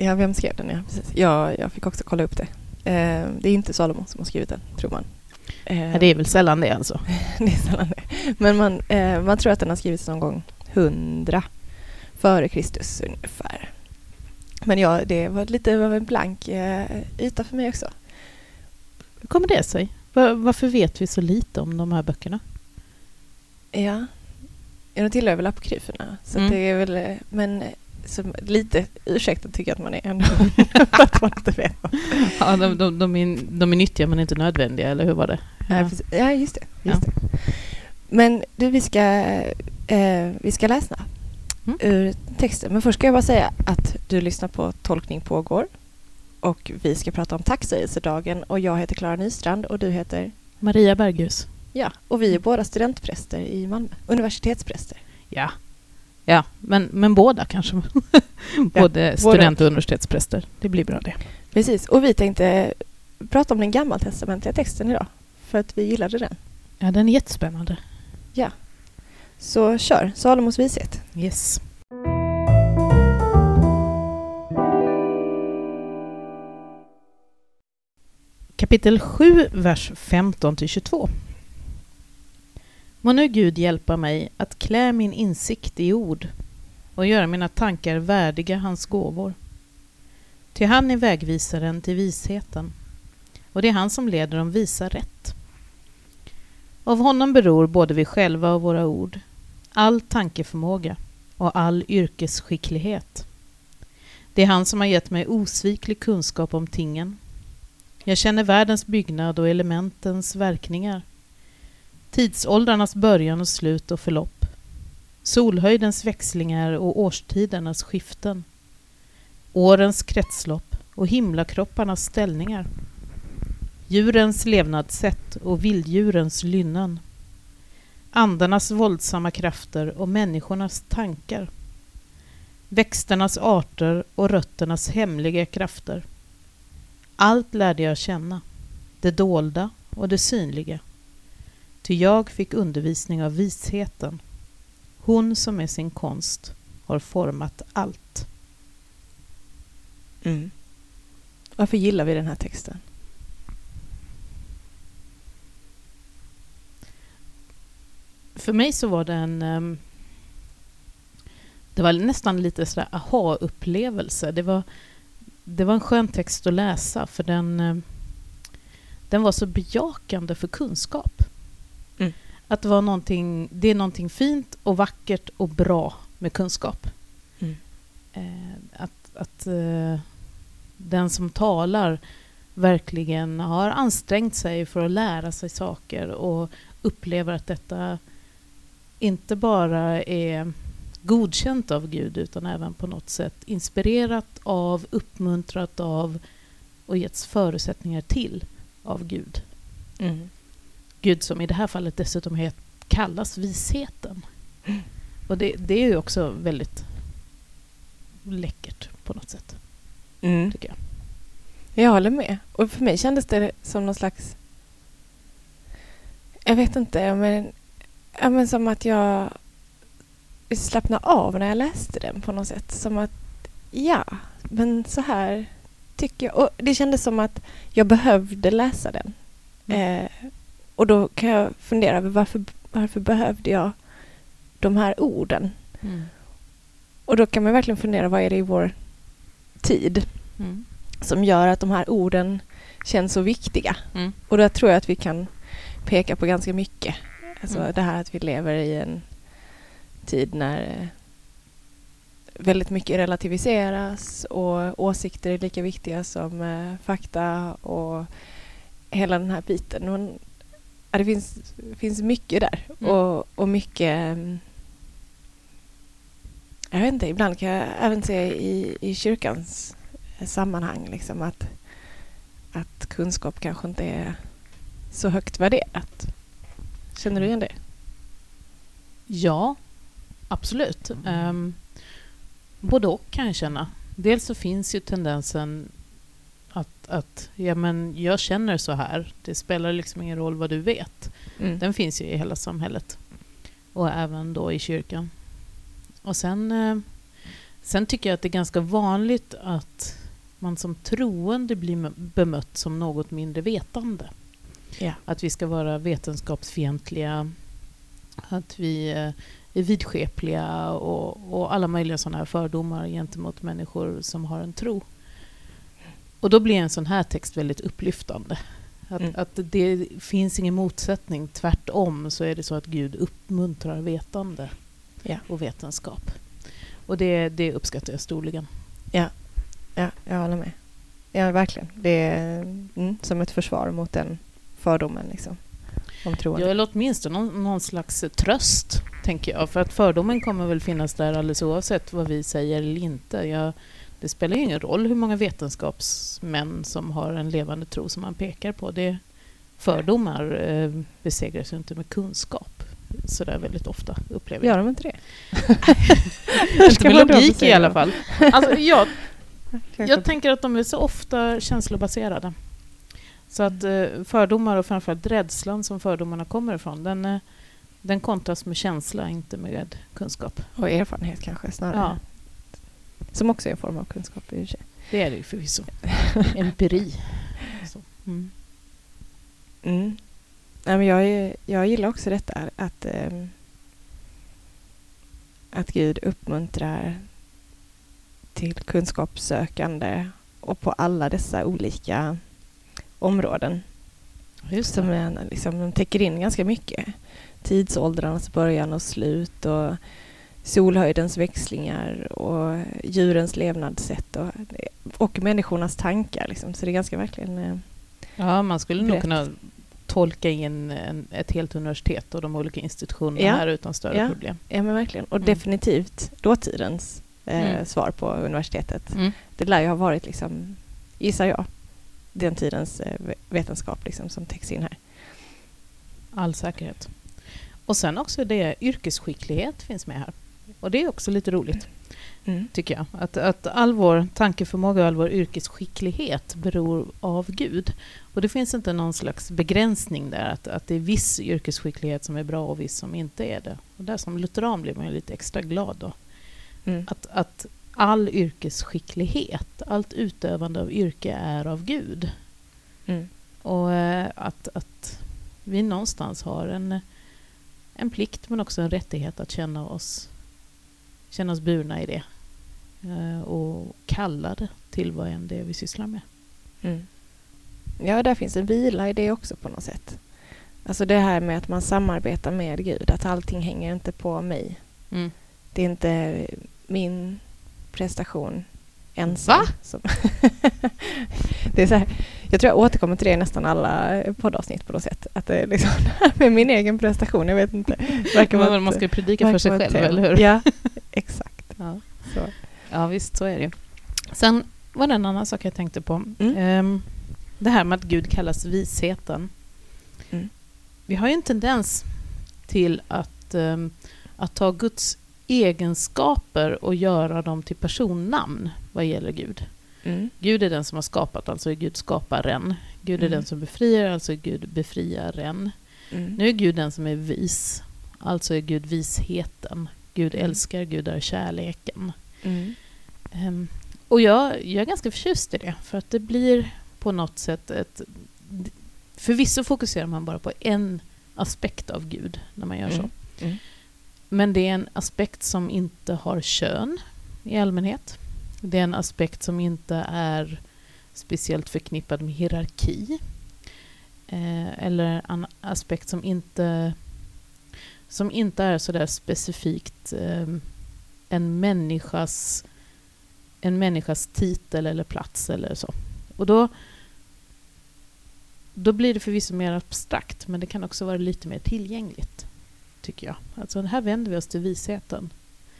Ja, vem skrev den? Ja, precis. Ja, jag fick också kolla upp det. Eh, det är inte Salomo som har skrivit den, tror man. Eh, ja, det är väl sällan det alltså? det är sällan det. Men man, eh, man tror att den har skrivits någon gång 100 före Kristus ungefär. Men ja, det var lite av en blank eh, yta för mig också. Hur kommer det sig? Var, varför vet vi så lite om de här böckerna? Ja, de tillhör väl apokryferna. Så mm. det är väl, eh, men som lite ursäktad tycker jag att man är ändå. att man inte vet. Ja, de, de, de, är, de är nyttiga men inte nödvändiga, eller hur var det? Ja, ja just det. Just ja. det. Men du, vi ska, eh, vi ska läsa mm. ur texten. Men först ska jag bara säga att du lyssnar på Tolkning pågår. Och vi ska prata om tacksägelsedagen och jag heter Klara Nystrand och du heter? Maria Berghus. Ja, och vi är båda studentpräster i Malmö. Universitetspräster. Ja, Ja, men, men båda kanske. Både ja, student och universitetspräster. Det blir bra det. Precis, och vi tänkte prata om den gammaltestamentliga texten idag. För att vi gillade den. Ja, den är jättespännande. Ja. Så kör, Salomos vishet. Yes. Kapitel 7, vers 15 22. Må nu Gud hjälpa mig att klä min insikt i ord och göra mina tankar värdiga hans gåvor. Ty han är vägvisaren till visheten och det är han som leder dem visa rätt. Av honom beror både vi själva och våra ord, all tankeförmåga och all yrkesskicklighet. Det är han som har gett mig osviklig kunskap om tingen. Jag känner världens byggnad och elementens verkningar tidsåldrarnas början och slut och förlopp, solhöjdens växlingar och årstidernas skiften, årens kretslopp och himlakropparnas ställningar, djurens levnadssätt och vilddjurens lynnen, andarnas våldsamma krafter och människornas tankar, växternas arter och rötternas hemliga krafter. Allt lärde jag känna, det dolda och det synliga. Ty jag fick undervisning av visheten. Hon som med sin konst har format allt. Mm. Varför gillar vi den här texten? För mig så var det en... Um, det var nästan lite sådär aha-upplevelse. Det var, det var en skön text att läsa för den, um, den var så bejakande för kunskap. Mm. Att det, var någonting, det är någonting fint och vackert och bra med kunskap. Mm. Eh, att att eh, den som talar verkligen har ansträngt sig för att lära sig saker och upplever att detta inte bara är godkänt av Gud utan även på något sätt inspirerat av, uppmuntrat av och getts förutsättningar till av Gud. Mm. Gud som i det här fallet dessutom kallas visheten. Och det, det, är ju också väldigt läckert på något sätt. Mm. Tycker jag. Jag håller med. Och för mig kändes det som någon slags... Jag vet inte, men, men som att jag slappnade av när jag läste den på något sätt. Som att, ja, men så här tycker jag. Och det kändes som att jag behövde läsa den. Mm. Eh, och då kan jag fundera över varför, varför behövde jag de här orden? Mm. Och då kan man verkligen fundera, vad är det i vår tid mm. som gör att de här orden känns så viktiga? Mm. Och då tror jag att vi kan peka på ganska mycket. Alltså mm. det här att vi lever i en tid när eh, väldigt mycket relativiseras och åsikter är lika viktiga som eh, fakta och hela den här biten ja, det finns, finns mycket där mm. och, och mycket mm, jag vet inte, ibland kan jag även se i, i kyrkans sammanhang liksom att, att kunskap kanske inte är så högt värderat. Känner du igen det? Ja, absolut. Um, både och kan jag känna. Dels så finns ju tendensen att, att ja, men jag känner så här. Det spelar liksom ingen roll vad du vet. Mm. Den finns ju i hela samhället. Och även då i kyrkan. Och sen, eh, Sen tycker jag att det är ganska vanligt att man som troende blir bemött som något mindre vetande. Ja. Att vi ska vara vetenskapsfientliga, att vi eh, är vidskepliga och, och alla möjliga sådana här fördomar gentemot människor som har en tro. Och då blir en sån här text väldigt upplyftande. Att, Mm. att det finns ingen motsättning, tvärtom så är det så att Gud uppmuntrar vetande Ja. och vetenskap. Och det, det uppskattar jag storligen. Ja, jag håller med. Ja, verkligen. Det är mm, som ett försvar mot den fördomen liksom. Om troende. Ja, eller åtminstone någon, någon slags tröst, tänker jag. För att fördomen kommer väl finnas där alldeles oavsett vad vi säger eller inte. Jag, det spelar ju ingen roll hur många vetenskapsmän som har en levande tro som man pekar på. Det, fördomar eh, besegras ju inte med kunskap sådär väldigt ofta, upplever jag. Gör de inte det? inte med logik i alla fall. Alltså, jag, jag tänker att de är så ofta känslobaserade. Så att eh, fördomar och framförallt rädslan som fördomarna kommer ifrån, den, eh, den kontras med känsla, inte med kunskap. Och erfarenhet kanske snarare. Ja, Som också är en form av kunskap i och sig. det är det ju förvisso. Empiri. Så. Mm. Mm. Nej, men jag, jag gillar också detta att, ehm, att Gud uppmuntrar till kunskapssökande och på alla dessa olika områden Just som är, liksom, de täcker in ganska mycket. Tidsåldrarnas början och slut och solhöjdens växlingar och djurens levnadssätt och, och människornas tankar. Liksom. Så det är ganska verkligen... eh, Ja, man skulle nog Brett. kunna tolka in en, ett helt universitet och de olika institutionerna Ja. här utan större Ja. problem. Ja, men verkligen. Och Mm. definitivt dåtidens eh, Mm. svar på universitetet. Mm. Det lär ju ha varit, liksom, gissar jag, den tidens eh, ve- vetenskap liksom, som täcks in här. All säkerhet. Och sen också det yrkesskicklighet finns med här. Och det är också lite roligt, Mm. tycker jag. Att, att all vår tankeförmåga och all vår yrkesskicklighet beror av Gud. Och det finns inte någon slags begränsning där, att, att det är viss yrkesskicklighet som är bra och viss som inte är det. Och där som lutheran blir man lite extra glad då. Mm. Att, att all yrkesskicklighet, allt utövande av yrke är av Gud. Mm. Och eh, att, att vi någonstans har en, en plikt men också en rättighet att känna oss, känna oss burna i det. Eh, Och kallade till vad än det är vi sysslar med. Mm. Ja, där finns en vila i det också på något sätt. Alltså det här med att man samarbetar med Gud, att allting hänger inte på mig. Mm. Det är inte min prestation ensam. Som det är så här, jag tror jag återkommer till det i nästan alla poddavsnitt på något sätt. Att det är liksom med min egen prestation, jag vet inte. Verkar man ett- ska ju predika för sig själv, eller hur? Ja, exakt. Ja. Så. ja, visst så är det. Sen var det en annan sak jag tänkte på. Mm. Ehm, det här med att Gud kallas visheten. Mm. Vi har ju en tendens till att, ehm, att ta Guds egenskaper och göra dem till personnamn vad gäller Gud. Mm. Gud är den som har skapat, alltså är Gud skaparen. Gud är Mm. den som befriar, alltså är Gud befriaren. Mm. Nu är Gud den som är vis, alltså är Gud visheten. Gud Mm. älskar, Gud är kärleken. Mm. Ehm, och jag, jag är ganska förtjust i det, för att det blir på något sätt ett... Förvisso fokuserar man bara på en aspekt av Gud när man gör så. Mm. Mm. Men det är en aspekt som inte har kön i allmänhet. Det är en aspekt som inte är speciellt förknippad med hierarki. Eh, eller en aspekt som inte, som inte är så där specifikt eh, en, människas, en människas titel eller plats eller så. Och då, då blir det förvisso mer abstrakt, men det kan också vara lite mer tillgängligt tycker jag. Alltså här vänder vi oss till visheten.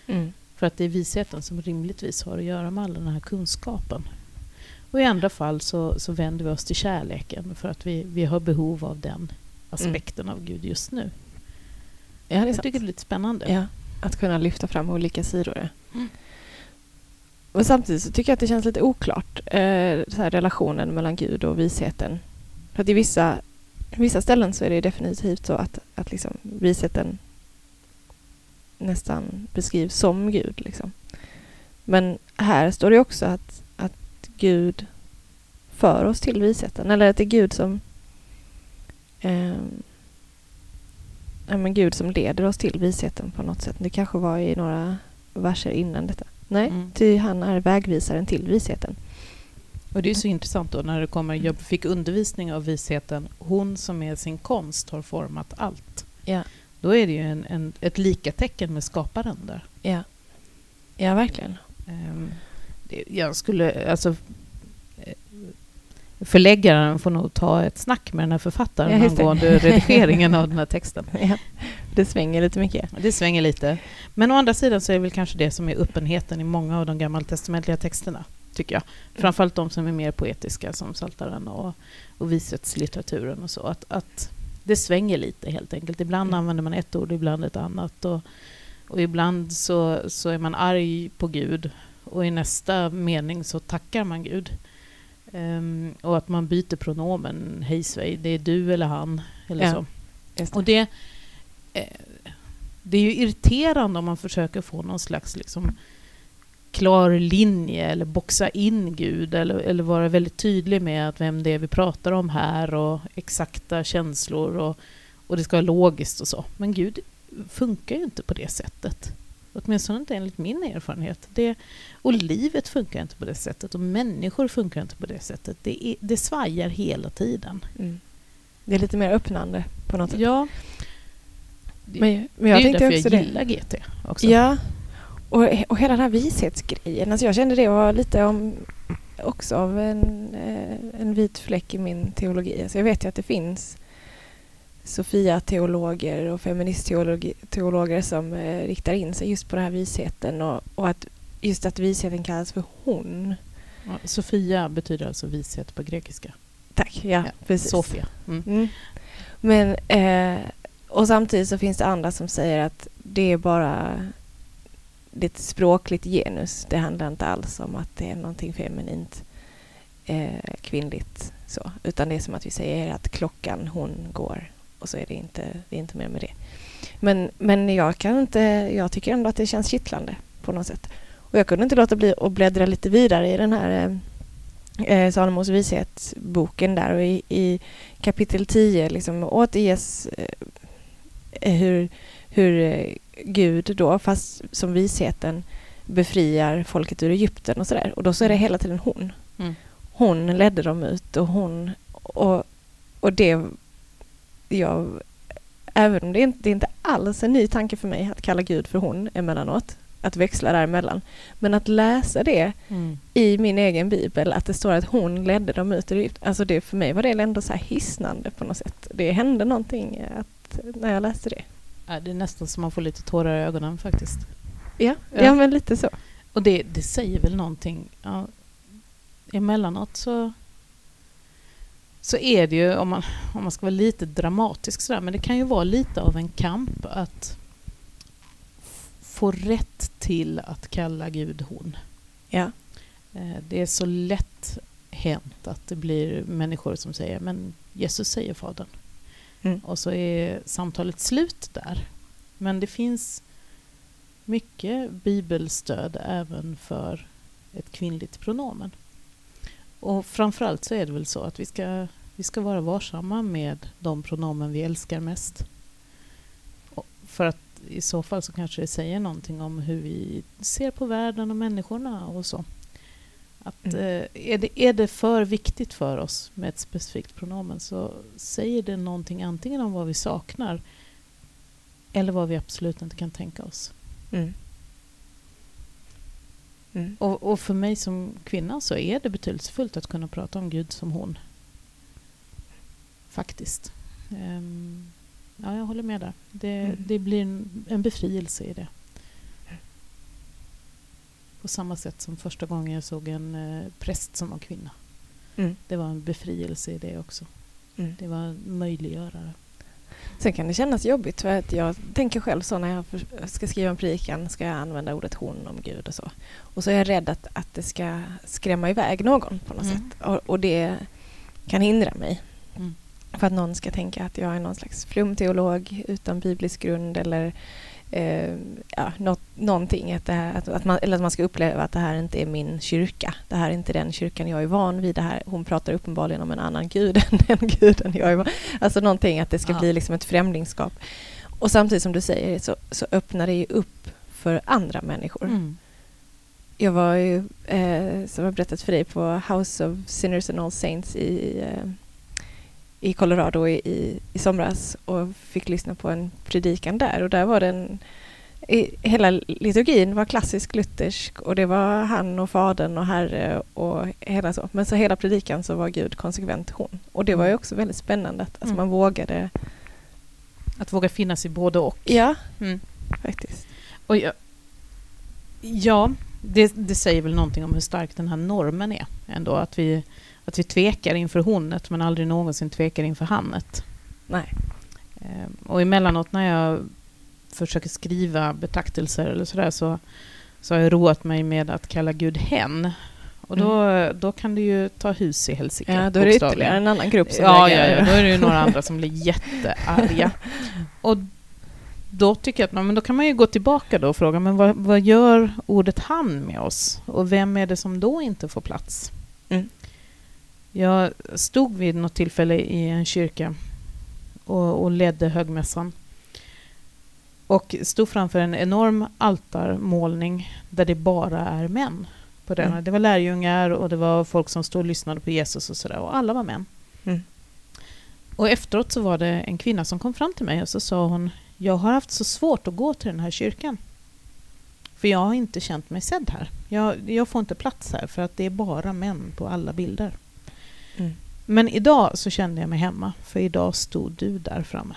Mm. För att det är visheten som rimligtvis har att göra med all den här kunskapen. Och i andra fall så, så vänder vi oss till kärleken för att vi, vi har behov av den aspekten av Gud just nu. Ja, det är Jag tycker det är lite spännande. Ja, att kunna lyfta fram olika sidor. Mm. Och samtidigt så tycker jag att det känns lite oklart, eh, relationen mellan Gud och visheten. För att i vissa, vissa ställen så är det definitivt så att, att liksom visheten nästan beskrivs som Gud. Liksom. Men här står det också att, att Gud för oss till visheten. Eller att det är Gud som eh, men Gud som leder oss till visheten på något sätt. Det kanske var i några verser innan detta. Nej, Mm. ty han är vägvisaren till visheten. Och det är så intressant då när det kommer, jag fick undervisning av visheten, hon som med sin konst har format allt. Ja, Då är det ju en, en, ett likatecken med skaparen där. ja. ja verkligen. Det- Jag skulle, alltså förläggaren får nog ta ett snack med den här författaren Ja, angående redigeringen av den här texten. Ja, det svänger lite mycket. Det svänger lite. Men å andra sidan så är det väl kanske det som är öppenheten i många av de gammaltestamentliga texterna, tycker jag. Framförallt de som är mer poetiska, som Psaltaren och, och vishetslitteraturen och så. Att, att det svänger lite helt enkelt. Ibland Mm. använder man ett ord, ibland ett annat. Och, och ibland så, så är man arg på Gud och i nästa mening så tackar man Gud. Ehm, och att man byter pronomen, hej svej, det är du eller han. Eller Ja, så. Det. Och det, eh, det är ju irriterande om man försöker få någon slags liksom, klar linje eller boxa in Gud eller, eller vara väldigt tydlig med att vem det är vi pratar om här och exakta känslor och, och det ska vara logiskt och så. Men Gud funkar ju inte på det sättet. Åtminstone inte enligt min erfarenhet. Det, och livet funkar inte på det sättet och människor funkar inte på det sättet. Det, är, det svajar hela tiden. Mm. Det är lite mer öppnande på något sätt. Ja, Men, men det jag är ju därför också jag det. gillar GT också. Ja, och, och hela den här vishetsgrejen. Alltså jag kände det var lite om, också av en, eh, en vit fläck i min teologi. Alltså jag vet ju att det finns Sofia-teologer och feministteologer som eh, riktar in sig just på den här visheten och, och att just att visheten kallas för hon. Ja, Sofia betyder alltså vishet på grekiska. Tack, ja, Ja, precis. Sofia. Mm. Mm. Men, eh, och samtidigt så finns det andra som säger att det är bara det är ett språkligt genus. Det handlar inte alls om att det är någonting feminint, eh, kvinnligt. Så. Utan det är som att vi säger att klockan, hon går. Och så är det inte, det är inte mer med det. Men, men jag, kan inte, jag tycker ändå att det känns kittlande på något sätt. Och jag kunde inte låta bli att bläddra lite vidare i den här eh, eh, Salomos vishet-boken där och i, i kapitel 10 liksom återges eh, hur, hur eh, Gud då, fast som visheten, befriar folket ur Egypten och sådär. Och då så är det hela tiden hon. Mm. Hon ledde dem ut och hon... Och, och det... Jag, även om det inte, det är inte alls en ny tanke för mig att kalla Gud för hon emellanåt. Att växla däremellan. Men att läsa det Mm. i min egen bibel att det står att hon ledde dem ut ur Egypten. Alltså det, för mig var det ändå så här hisnande på något sätt. Det hände någonting att, när jag läste det. Ja, det är nästan som man får lite tårar i ögonen faktiskt. Ja, Ja. ja. men lite så. Och det, det säger väl någonting. Ja, emellanåt så, så är det ju, om man, om man ska vara lite dramatisk sådär, men det kan ju vara lite av en kamp att få rätt till att kalla Gud hon. Ja. Eh, Det är så lätt hänt att det blir människor som säger men Jesus säger Fadern. Mm. Och så är samtalet slut där. Men det finns mycket bibelstöd även för ett kvinnligt pronomen. Och framförallt så är det väl så att vi ska, vi ska vara varsamma med de pronomen vi älskar mest. Och för att i så fall så kanske det säger någonting om hur vi ser på världen och människorna och så. Att, Mm. eh, är, det, är det för viktigt för oss med ett specifikt pronomen så säger det någonting antingen om vad vi saknar eller vad vi absolut inte kan tänka oss. Mm. Mm. Och, och för mig som kvinna så är det betydelsefullt att kunna prata om Gud som hon. Faktiskt. Ehm, ja, jag håller med där. Det, Mm. det blir en, en befrielse i det. På samma sätt som första gången jag såg en eh, präst som var kvinna. Mm. Det var en befrielse i det också. Mm. Det var en möjliggörare. Sen kan det kännas jobbigt för att jag tänker själv så när jag ska skriva en predikan ska jag använda ordet hon om Gud och så. Och så är jag rädd att, att det ska skrämma iväg någon på något Mm. sätt. Och, och det kan hindra mig. Mm. För att någon ska tänka att jag är någon slags flumteolog utan biblisk grund eller eh, ja, något, någonting. Att, här, att, att, man, eller att man ska uppleva att det här inte är min kyrka. Det här är inte den kyrkan jag är van vid. Det här, hon pratar uppenbarligen om en annan gud än den guden jag är van Alltså någonting, att det ska Ja. bli liksom ett främlingskap. Och samtidigt som du säger så, så öppnar det ju upp för andra människor. Mm. Jag var ju, eh, som jag berättat för dig, på House of Sinners and All Saints i, eh, i Colorado i, i, i somras och fick lyssna på en predikan där. Och där var den, i, hela liturgin var klassisk luthersk och det var han och fadern och herre och hela så. Men så hela predikan så var Gud konsekvent hon. Och det var ju också väldigt spännande att alltså Mm. man vågade, Att våga finnas i både och. ja, Mm. faktiskt. Och jag, ja, det, det säger väl någonting om hur stark den här normen är ändå. Att vi, att vi tvekar inför honet men aldrig någonsin tvekar inför hannet. Nej. Eh, Och emellanåt när jag försöker skriva betraktelser eller sådär så, så har jag roat mig med att kalla Gud hen. Och då, då kan det ju ta hus i helsike. Ja, då är det ytterligare en annan grupp som Ja, ja, ja, då är det ju några andra som blir jättearga. Och då tycker jag att men då kan man ju gå tillbaka då och fråga men vad, vad gör ordet han med oss? Och vem är det som då inte får plats? Jag stod vid något tillfälle i en kyrka och, och ledde högmässan. Och stod framför en enorm altarmålning där det bara är män. På den. Mm. Det var lärjungar och det var folk som stod och lyssnade på Jesus och sådär. Och alla var män. Mm. Och efteråt så var det en kvinna som kom fram till mig och så sa hon Jag har haft så svårt att gå till den här kyrkan. För jag har inte känt mig sedd här. Jag, jag får inte plats här för att det är bara män på alla bilder. Mm. Men idag så kände jag mig hemma för idag stod du där framme.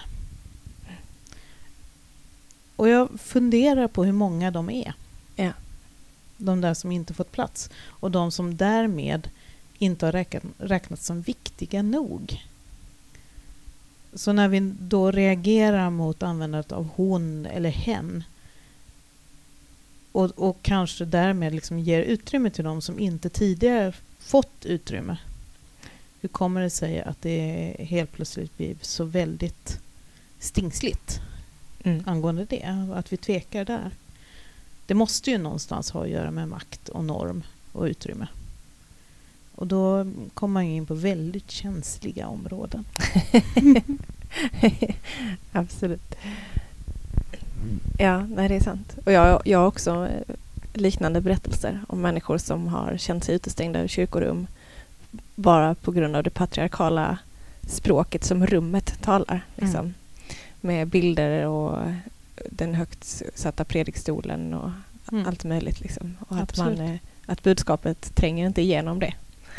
Och jag funderar på hur många de är. Ja. De där som inte fått plats. Och de som därmed inte har räknat, räknats som viktiga nog. Så när vi då reagerar mot användandet av hon eller hen och, och kanske därmed liksom ger utrymme till de som inte tidigare fått utrymme. Hur kommer det sig att det helt plötsligt blir så väldigt stingsligt Mm. angående det? Att vi tvekar där. Det måste ju någonstans ha att göra med makt och norm och utrymme. Och då kommer man ju in på väldigt känsliga områden. Absolut. Ja, nej, det är sant. Och jag, jag har också eh, liknande berättelser om människor som har känt sig utestängda ur kyrkorum bara på grund av det patriarkala språket som rummet talar. Liksom. Mm. Med bilder och den högt satta predikstolen och Mm. allt möjligt. Liksom. Och att, man, Absolut. eh, att budskapet tränger inte igenom det.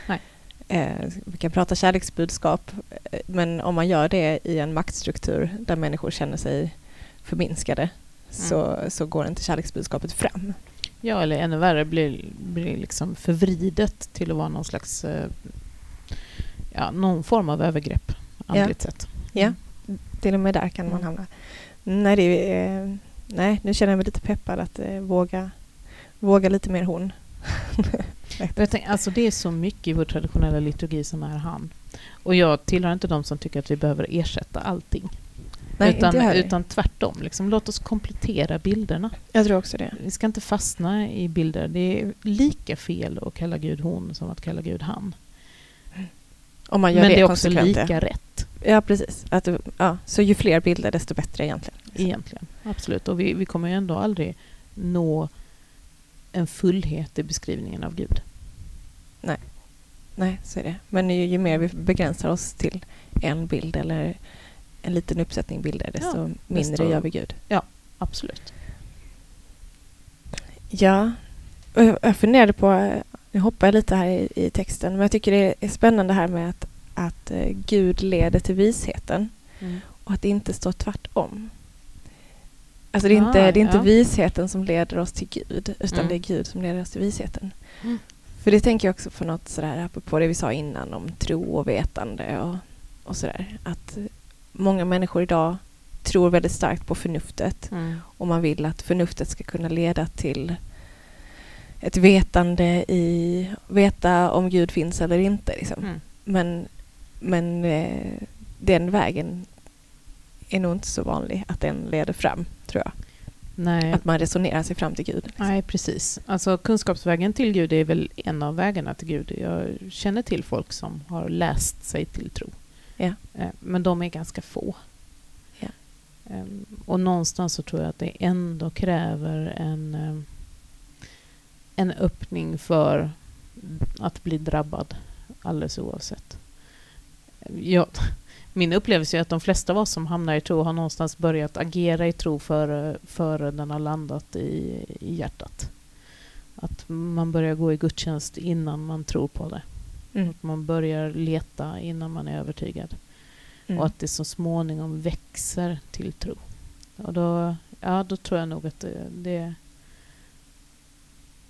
Nej. Eh, vi kan prata kärleksbudskap, eh, men om man gör det i en maktstruktur där människor känner sig förminskade så, så går inte kärleksbudskapet fram. Ja, eller ännu värre, blir, blir liksom förvridet till att vara någon slags eh, ja, någon form av övergrepp, andligt sett. Ja, till och med där kan man Mm. hamna. Nej, det eh, nej, nu känner jag mig lite peppad att eh, våga, våga lite mer hon. Jag alltså det är så mycket i vår traditionella liturgi som är han. Och jag tillhör inte de som tycker att vi behöver ersätta allting. Nej, utan, utan tvärtom. Liksom, låt oss komplettera bilderna. Jag tror också det. Vi ska inte fastna i bilder. Det är lika fel att kalla Gud hon som att kalla Gud han. Om man gör Men det, det är också lika rätt Ja, precis. Att, ja, så ju fler bilder, desto bättre egentligen. egentligen. Absolut. Och vi, vi kommer ju ändå aldrig nå en fullhet i beskrivningen av Gud. Nej, så är det. Men ju, ju mer vi begränsar oss till en bild eller en liten uppsättning bilder, desto Ja, mindre desto- gör vi Gud. Absolut. Ja, jag, funderade på, nu hoppar jag lite här i, i texten, men jag tycker det är spännande här med att, att eh, Gud leder till visheten och att det inte står tvärtom. Alltså det är inte, Ah, det är inte ja. visheten som leder oss till Gud, utan Mm. det är Gud som leder oss till visheten. Mm. För det tänker jag också på något sådär, apropå det vi sa innan om tro och vetande och, och sådär. Att många människor idag tror väldigt starkt på förnuftet Mm. och man vill att förnuftet ska kunna leda till ett vetande i veta om Gud finns eller inte. Liksom. Mm. Men, men eh, den vägen är nog inte så vanlig att den leder fram, tror jag. Nej. Att man resonerar sig fram till Gud. Liksom. Nej, precis. Alltså kunskapsvägen till Gud är väl en av vägarna till Gud. Jag känner till folk som har läst sig till tro. Eh, Men de är ganska få. Ehm, Och någonstans så tror jag att det ändå kräver en, eh, en öppning för att bli drabbad alldeles oavsett. Jag, min upplevelse är att de flesta av oss som hamnar i tro har någonstans börjat agera i tro före, före den har landat i, i hjärtat. Att man börjar gå i gudstjänst innan man tror på det. Mm. Att man börjar leta innan man är övertygad. Mm. Och att det så småningom växer till tro. Och då, ja, då tror jag nog att det, det,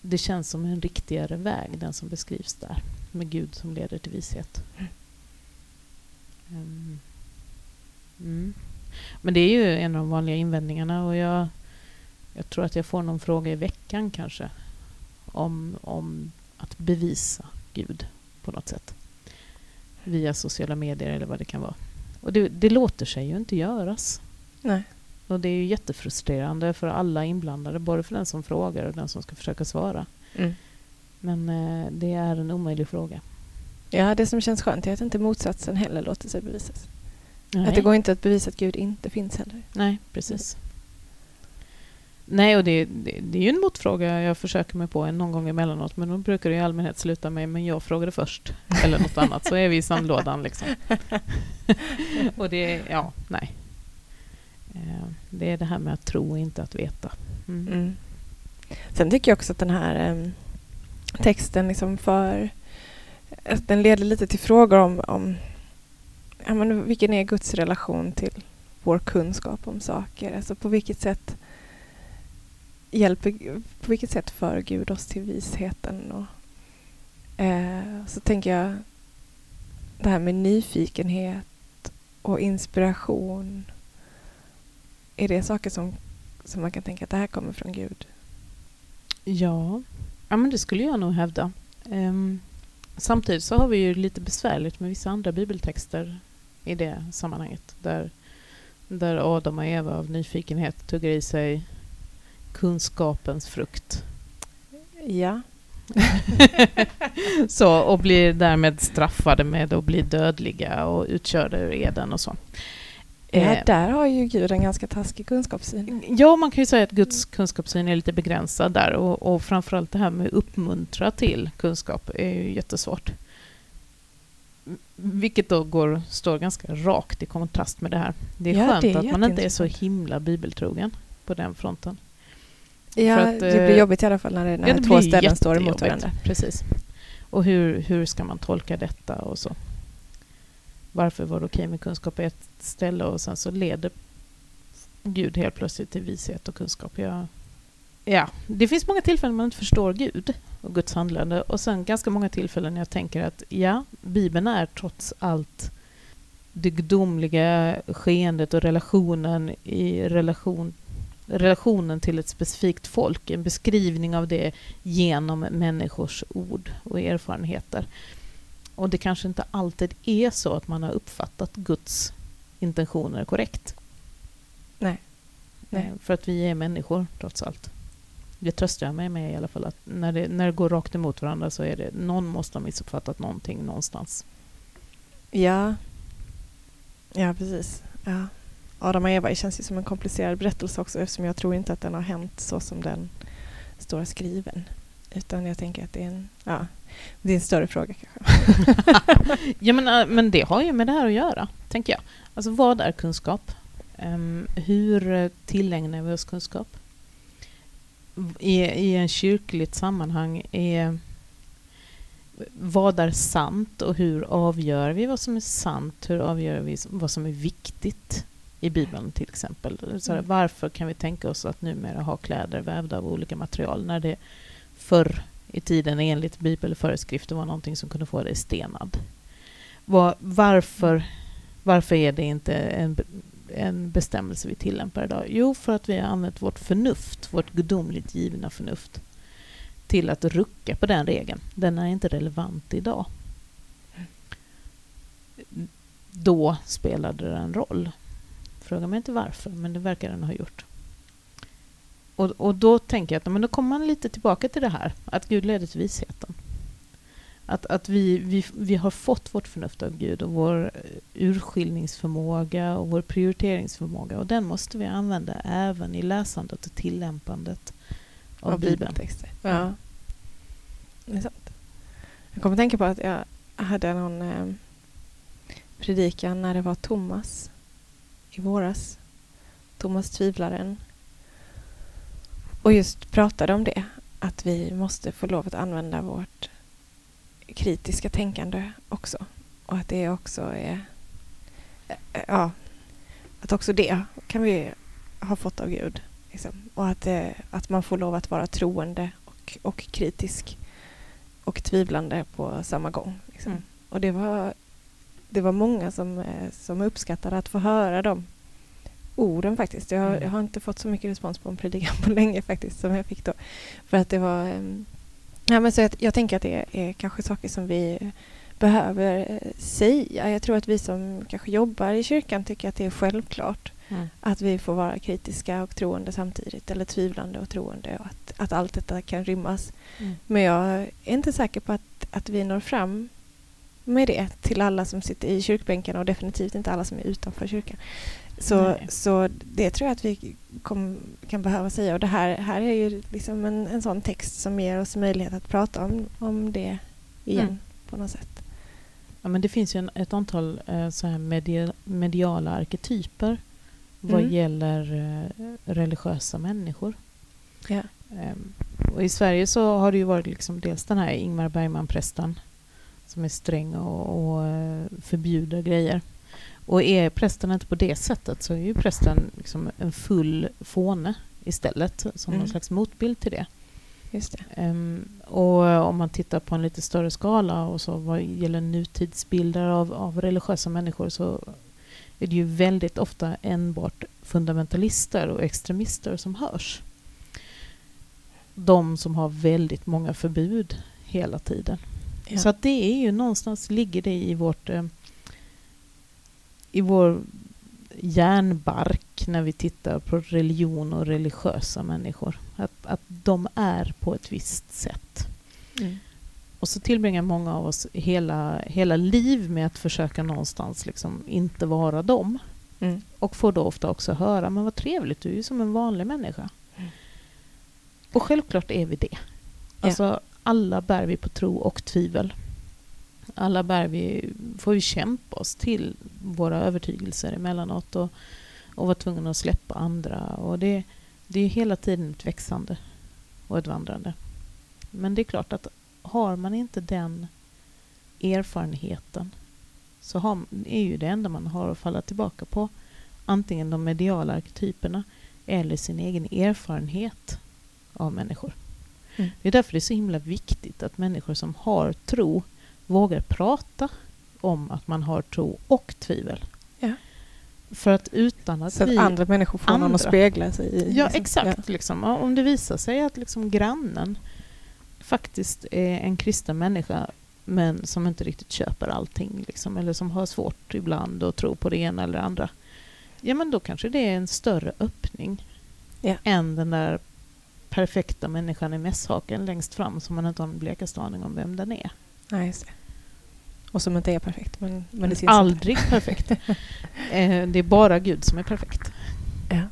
det känns som en riktigare väg, den som beskrivs där. Med Gud som leder till vishet. Mm. Ehm, Mm. Men det är ju en av de vanliga invändningarna och jag, jag tror att jag får någon fråga i veckan kanske om, om att bevisa Gud på något sätt. Via sociala medier eller vad det kan vara. Och det, det låter sig ju inte göras. Nej. Och det är ju jättefrustrerande för alla inblandade, både för den som frågar och den som ska försöka svara. Mm. Men eh, det är en omöjlig fråga. Ja, det som känns skönt är att inte motsatsen heller låter sig bevisas. Nej. Att det går inte att bevisa att Gud inte finns heller. Nej, precis. Nej, och det, det, det är ju en motfråga jag försöker mig på en någon gång emellanåt, men då brukar det i allmänhet sluta med men jag frågade först, eller något annat, så är vi i sandlådan liksom. och det, ja, nej. Eh, Det är det här med att tro och inte att veta. Mm. Mm. Sen tycker jag också att den här em, texten liksom för... Att den leder lite till frågor om, om ja, men vilken är Guds relation till vår kunskap om saker? Alltså på vilket sätt hjälper, på vilket sätt för Gud oss till visheten? Och, eh, så tänker jag det här med nyfikenhet och inspiration. Är det saker som, som man kan tänka att det här kommer från Gud? Ja. ja, men det skulle jag nog hävda. Um, samtidigt så har vi ju lite besvärligt med vissa andra bibeltexter i det sammanhanget. Där, där Adam och Eva av nyfikenhet tuggar i sig kunskapens frukt. Ja. så, och blir därmed straffade med att bli dödliga och utkörda ur Eden och så. Ja, Eh, där har ju Gud en ganska taskig kunskapssyn. Ja, man kan ju säga att Guds kunskapssyn är lite begränsad där och, och framförallt det här med att uppmuntra till kunskap är ju jättesvårt. Vilket då går, står ganska rakt i kontrast med det här. Det är Ja, skönt det är att man inte är så himla bibeltrogen på den fronten. Ja, att, det blir eh, jobbigt i alla fall när, det, när Ja, det två ställen står emot varandra. Precis. Och hur, hur ska man tolka detta och så? Varför var det okej med kunskap på ett ställe och sen så leder Gud helt plötsligt till vishet och kunskap? Ja, ja, det finns många tillfällen man inte förstår Gud och Guds handlande och sen ganska många tillfällen jag tänker att ja, Bibeln är trots allt det gudomliga skeendet och relationen i relation relationen till ett specifikt folk, en beskrivning av det genom människors ord och erfarenheter. Och det kanske inte alltid är så att man har uppfattat Guds intentioner korrekt. Nej. Nej. Eh, För att vi är människor, trots allt. Det tröstar jag mig med i alla fall, att när det, när det går rakt emot varandra så är det någon måste ha missuppfattat någonting någonstans. Ja. ja, precis. Ja. Adam och Eva känns ju som en komplicerad berättelse också eftersom jag tror inte att den har hänt så som den står skriven. Utan jag tänker att det är en, ja, det är en större fråga kanske. ja, men, äh, men det har ju med det här att göra, tänker jag. Alltså, vad är kunskap? Um, hur tillägnar vi oss kunskap? I, I en kyrkligt sammanhang är vad är sant och hur avgör vi vad som är sant? Hur avgör vi vad som är viktigt i Bibeln till exempel? Så här, Mm. varför kan vi tänka oss att numera ha kläder vävda av olika material när det förr i tiden enligt bibelföreskrifter var någonting som kunde få dig stenad? Var, varför, varför är det inte en, en bestämmelse vi tillämpar idag? Jo, för att vi har använt vårt förnuft, vårt gudomligt givna förnuft till att rucka på den regeln. Den är inte relevant idag. Då spelade den roll. Fråga mig inte varför, men det verkar den ha gjort. och, och då tänker jag att men då kommer man lite tillbaka till det här, att Gud leder till visheten. Att, att vi, vi, vi har fått vårt förnuft av Gud och vår urskiljningsförmåga och vår prioriteringsförmåga och den måste vi använda även i läsandet och tillämpandet av, av Bibeln. bibeltexter. Ja. Det är sant. Jag kommer att tänka på att jag hade någon eh, predikan när det var Thomas i våras. Thomas tvivlaren. Och just pratade om det. Att vi måste få lov att använda vårt kritiska tänkande också. Och att det också är... Ja, att också det kan vi ha fått av Gud. Liksom. Och att, eh, att man får lov att vara troende och, och kritisk och tvivlande på samma gång. Liksom. Mm. Och det var, det var många som, eh, som uppskattade att få höra de orden faktiskt. Jag, Mm. jag har inte fått så mycket respons på en predikan på länge faktiskt som jag fick då. För att det var... ehm, Ja, men så jag, jag tänker att det är, är kanske saker som vi behöver eh, säga. Jag tror att vi som kanske jobbar i kyrkan tycker att det är självklart Mm. att vi får vara kritiska och troende samtidigt eller tvivlande och troende och att, att allt detta kan rymmas. Mm. Men jag är inte säker på att, att vi når fram med det till alla som sitter i kyrkbänken och definitivt inte alla som är utanför kyrkan. Så, Nej. så det tror jag att vi kom, kan behöva säga. Och det här, här är ju liksom en, en sån text som ger oss möjlighet att prata om, om det igen Mm. på något sätt. Ja, men det finns ju en, ett antal eh, så här media, mediala arketyper vad Mm. gäller eh, religiösa människor. Ja. Ehm, och I Sverige så har det ju varit liksom dels den här Ingmar Bergman-prästen som är sträng och, och eh, förbjuder grejer. Och är prästen inte på det sättet så är ju prästen liksom en full fåne istället som någon Mm. slags motbild till det. Just det. Ehm, och om man tittar på en lite större skala och så vad gäller nutidsbilder av, av religiösa människor så är det ju väldigt ofta enbart fundamentalister och extremister som hörs. De som har väldigt många förbud hela tiden. Ja. Så att det är ju någonstans ligger det i vårt eh, i vår hjärnbark när vi tittar på religion och religiösa människor. Att, att de är på ett visst sätt. Mm. Och så tillbringar många av oss hela, hela liv med att försöka någonstans liksom inte vara dem. Mm. Och får då ofta också höra, men vad trevligt, du är ju som en vanlig människa. Mm. Och självklart är vi det. Alltså, alla bär vi på tro och tvivel. Alla bär vi, får vi kämpa oss till våra övertygelser emellanåt och, och vara tvungna att släppa andra. Och det, det är hela tiden ett växande och ett vandrande. Men det är klart att har man inte den erfarenheten så har, är ju det enda man har att falla tillbaka på antingen de mediala arketyperna eller sin egen erfarenhet av människor. Mm. Det är därför det är så himla viktigt att människor som har tro vågar prata om att man har tro och tvivel. Ja. För att utan att Så att andra människor får någon att andra. spegla sig i. Ja, liksom. exakt. Liksom. Ja, Om det visar sig att liksom grannen faktiskt är en kristen människa men som inte riktigt köper allting liksom, eller som har svårt ibland att tro på det ena eller det andra. Ja, men då kanske det är en större öppning Ja. än den där perfekta människan i mässhaken längst fram som man inte har en blekaste aning om vem den är. Nej, just det. Och som inte är perfekt. Men, men det Aldrig perfekt. eh, det är bara Gud som är perfekt. Ja.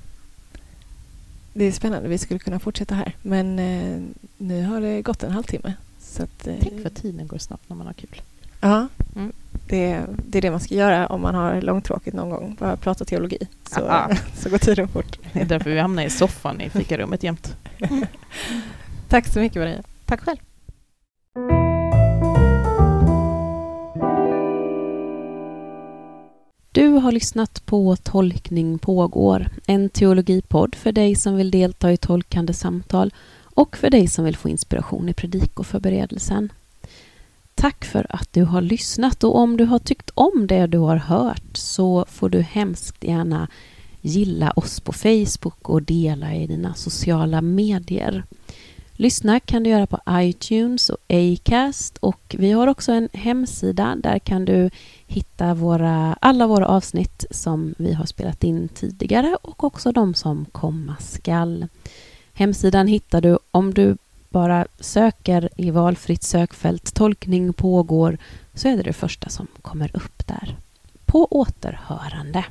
Det är spännande. Vi skulle kunna fortsätta här. Men eh, nu har det gått en halvtimme. Så att, eh, Tänk vad tiden går snabbt när man har kul. Ja, Mm. det, det är det man ska göra om man har långtråkigt någon gång. Bara prata teologi. Så, Aha. så går tiden fort. Det är därför vi hamnar i soffan i fikarummet jämt. Tack så mycket Maria. Tack själv. Du har lyssnat på Tolkning pågår, en teologipodd för dig som vill delta i tolkande samtal och för dig som vill få inspiration i predikoförberedelsen. Tack för att du har lyssnat och om du har tyckt om det du har hört så får du hemskt gärna gilla oss på Facebook och dela i dina sociala medier. Lyssna kan du göra på iTunes och Acast och vi har också en hemsida. Där kan du hitta våra, alla våra avsnitt som vi har spelat in tidigare och också de som komma skall. Hemsidan hittar du om du bara söker i valfritt sökfält tolkning pågår så är det det första som kommer upp där. På återhörande.